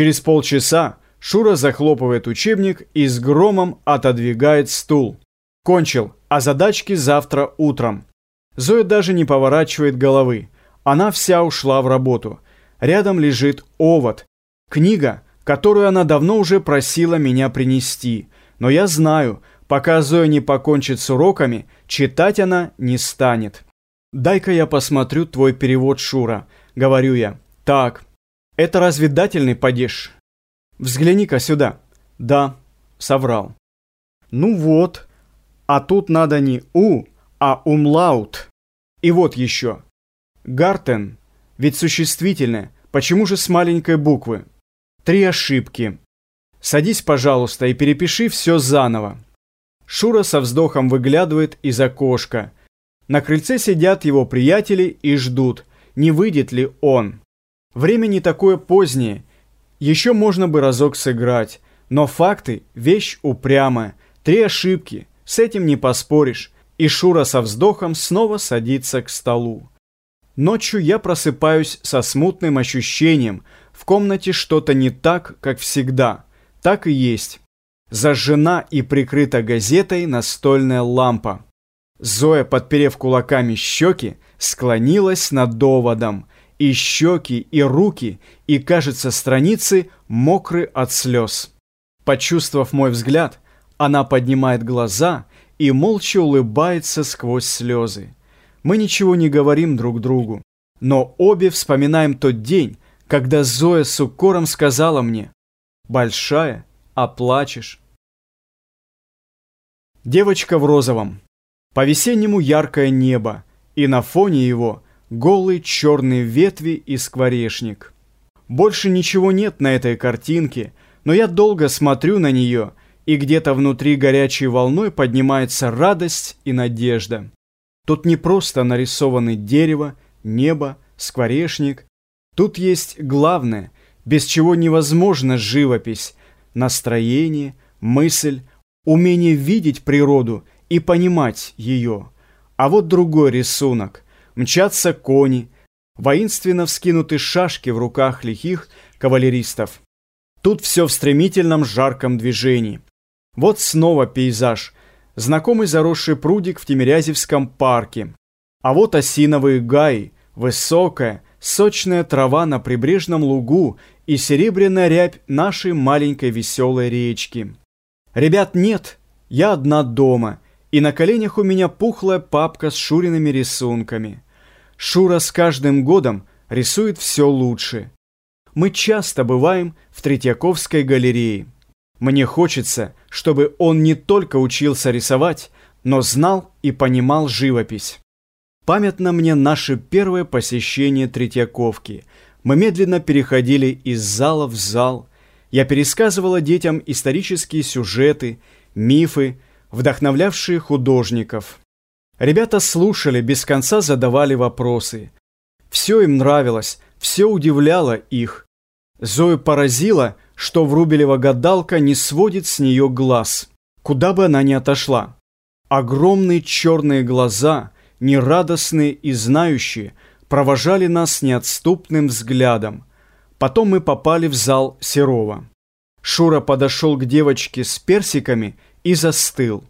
Через полчаса Шура захлопывает учебник и с громом отодвигает стул. Кончил, а задачки завтра утром. Зоя даже не поворачивает головы. Она вся ушла в работу. Рядом лежит овод. Книга, которую она давно уже просила меня принести. Но я знаю, пока Зоя не покончит с уроками, читать она не станет. «Дай-ка я посмотрю твой перевод, Шура», — говорю я. «Так, это разве дательный падеж?» «Взгляни-ка сюда». «Да», — соврал. «Ну вот, а тут надо не «у», а «умлаут». И вот еще. «Гартен», ведь существительное, почему же с маленькой буквы? Три ошибки. Садись, пожалуйста, и перепиши все заново. Шура со вздохом выглядывает из окошка. На крыльце сидят его приятели и ждут, не выйдет ли он. Время не такое позднее, еще можно бы разок сыграть, но факты – вещь упрямая, три ошибки, с этим не поспоришь, и Шура со вздохом снова садится к столу. Ночью я просыпаюсь со смутным ощущением, в комнате что-то не так, как всегда. Так и есть. Зажжена и прикрыта газетой настольная лампа. Зоя, подперев кулаками щеки, склонилась над доводом, и щеки, и руки, и, кажется, страницы мокры от слез. Почувствовав мой взгляд, она поднимает глаза и молча улыбается сквозь слезы. Мы ничего не говорим друг другу, но обе вспоминаем тот день, когда Зоя с укором сказала мне «Большая, а плачешь». Девочка в розовом. По-весеннему яркое небо, и на фоне его голые черные ветви и скворечник. Больше ничего нет на этой картинке, но я долго смотрю на нее, и где-то внутри горячей волной поднимается радость и надежда. Тут не просто нарисованы дерево, небо, скворечник. Тут есть главное, без чего невозможна живопись, настроение, мысль, умение видеть природу и понимать ее. А вот другой рисунок. Мчатся кони, воинственно вскинуты шашки в руках лихих кавалеристов. Тут все в стремительном жарком движении. Вот снова пейзаж, знакомый заросший прудик в Тимирязевском парке. А вот осиновые гаи, высокая, сочная трава на прибрежном лугу и серебряная рябь нашей маленькой веселой речки. Ребят нет, я одна дома – и на коленях у меня пухлая папка с Шуриными рисунками. Шура с каждым годом рисует все лучше. Мы часто бываем в Третьяковской галерее. Мне хочется, чтобы он не только учился рисовать, но знал и понимал живопись. Памятно мне наше первое посещение Третьяковки. Мы медленно переходили из зала в зал. Я пересказывала детям исторические сюжеты, мифы, вдохновлявшие художников. Ребята слушали, без конца задавали вопросы. Все им нравилось, все удивляло их. Зою поразило, что Врубелева гадалка не сводит с нее глаз, куда бы она ни отошла. Огромные черные глаза, нерадостные и знающие, провожали нас неотступным взглядом. Потом мы попали в зал Серова. Шура подошел к девочке с персиками и застыл.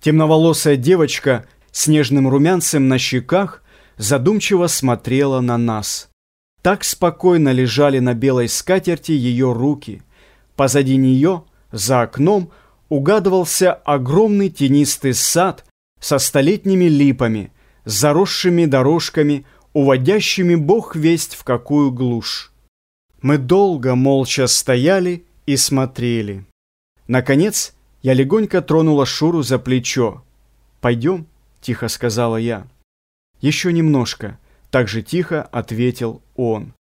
Темноволосая девочка с нежным румянцем на щеках задумчиво смотрела на нас. Так спокойно лежали на белой скатерти ее руки. Позади нее, за окном, угадывался огромный тенистый сад со столетними липами, заросшими дорожками, уводящими бог весть в какую глушь. Мы долго молча стояли и смотрели. Наконец, я легонько тронула Шуру за плечо. «Пойдем», — тихо сказала я. «Еще немножко», — так же тихо ответил он.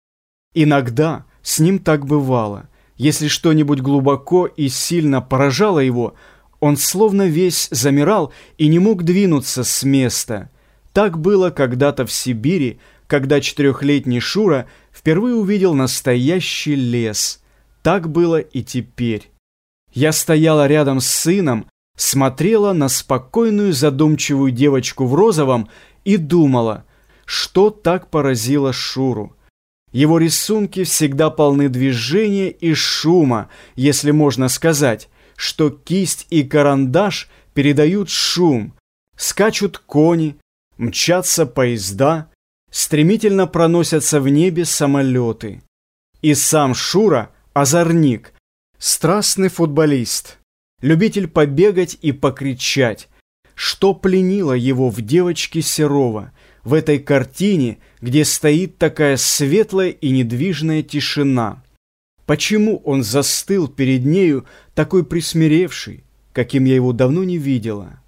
Иногда с ним так бывало. Если что-нибудь глубоко и сильно поражало его, он словно весь замирал и не мог двинуться с места. Так было когда-то в Сибири, когда четырехлетний Шура впервые увидел настоящий лес. Так было и теперь. Я стояла рядом с сыном, смотрела на спокойную задумчивую девочку в розовом и думала, что так поразило Шуру. Его рисунки всегда полны движения и шума, если можно сказать, что кисть и карандаш передают шум. Скачут кони, мчатся поезда, стремительно проносятся в небе самолеты. И сам Шура – озорник, страстный футболист, любитель побегать и покричать, что пленило его в девочке Серова, в этой картине, где стоит такая светлая и недвижная тишина. Почему он застыл перед нею, такой присмиревший, каким я его давно не видела?